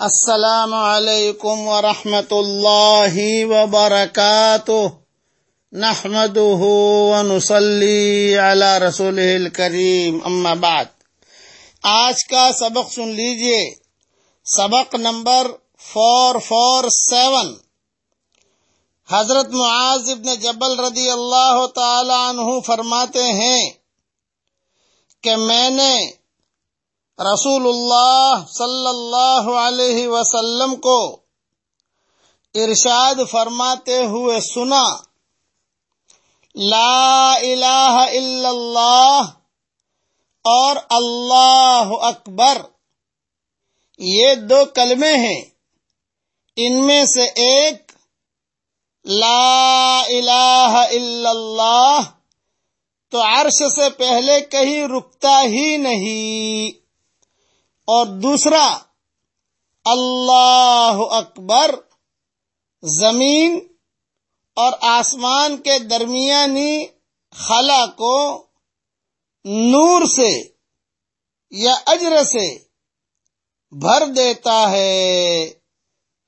السلام علیکم ورحمۃ اللہ وبرکاتہ۔ نحمده ونصلي على رسوله الكريم اما بعد۔ آج کا سبق سن لیجیے۔ سبق نمبر فور فور سیون حضرت معاذ ابن جبل رضی اللہ تعالی عنہ فرماتے ہیں کہ میں نے رسول اللہ صلی اللہ علیہ وسلم کو ارشاد فرماتے ہوئے سنا، لا الہ الا اللہ اور اللہ اکبر، یہ دو کلمے ہیں۔ ان میں سے ایک، لا الہ الا اللہ، تو عرش سے پہلے کہیں رکتا ہی نہیں۔ اور دوسرا، اللہ اکبر، زمین اور آسمان کے درمیانی خلا کو نور سے یا اجر سے بھر دیتا ہے۔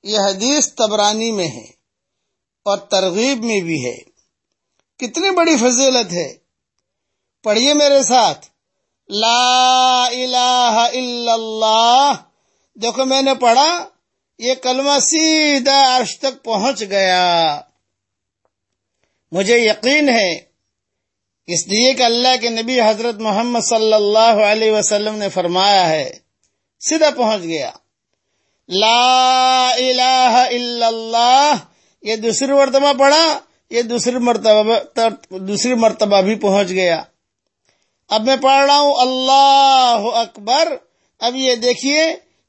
یہ حدیث تبرانی میں ہے اور ترغیب میں بھی ہے۔ کتنی بڑی فضیلت ہے۔ پڑھیے میرے ساتھ۔ لا الہ الا اللہ۔ دیکھو میں نے پڑھا، یہ کلمہ سیدھا عرش تک پہنچ گیا۔ مجھے یقین ہے، اس لیے کہ اللہ کے نبی حضرت محمد صلی اللہ علیہ وسلم نے فرمایا ہے، سیدھا پہنچ گیا۔ لا الہ الا اللہ، یہ دوسری مرتبہ پڑھا، یہ دوسری مرتبہ دوسری مرتبہ بھی پہنچ گیا۔ اب میں پڑھ رہا ہوں، اللہ اکبر۔ اب یہ دیکھیے،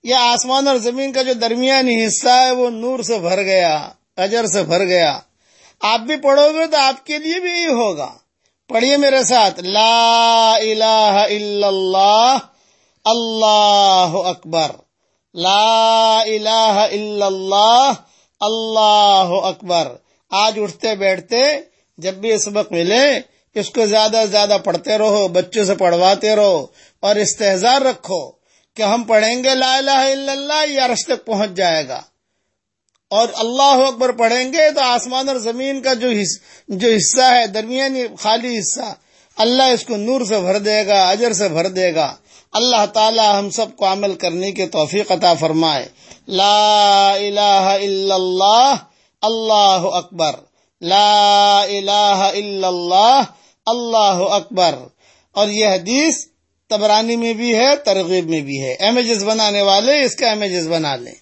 یہ آسمان اور زمین کا جو درمیانی حصہ ہے، وہ نور سے بھر گیا، اجر سے بھر گیا۔ آپ بھی پڑھو گے تو آپ کے لیے بھی یہی ہوگا۔ پڑھیے میرے ساتھ، لا الہ الا اللہ اللہ اکبر۔ لا الہ الا اللہ اللہ اکبر۔ آج اٹھتے بیٹھتے جب بھی اس وقت ملے اس کو زیادہ سے زیادہ پڑھتے رہو، بچوں سے پڑھواتے رہو اور استحزار رکھو کہ ہم پڑھیں گے لا الہ الا اللہ، یہ عرش تک پہنچ جائے گا۔ اور اللہ اکبر پڑھیں گے تو آسمان اور زمین کا جو جو حصہ ہے، درمیانی خالی حصہ، اللہ اس کو نور سے بھر دے گا، اجر سے بھر دے گا۔ اللہ تعالی ہم سب کو عمل کرنے کی توفیق عطا فرمائے۔ لا الہ الا اللہ اللہ اکبر۔ لا الہ الا اللہ اللہ اکبر۔ اور یہ حدیث تبرانی میں بھی ہے، ترغیب میں بھی ہے۔ امیجز بنانے والے اس کا امیجز بنا لیں۔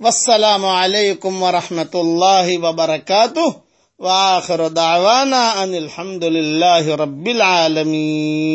والسلام علیکم ورحمۃ اللہ وبرکاتہ۔ وآخر دعوانا ان الحمد للہ رب العالمین۔